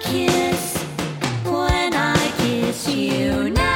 kiss when I kiss you now.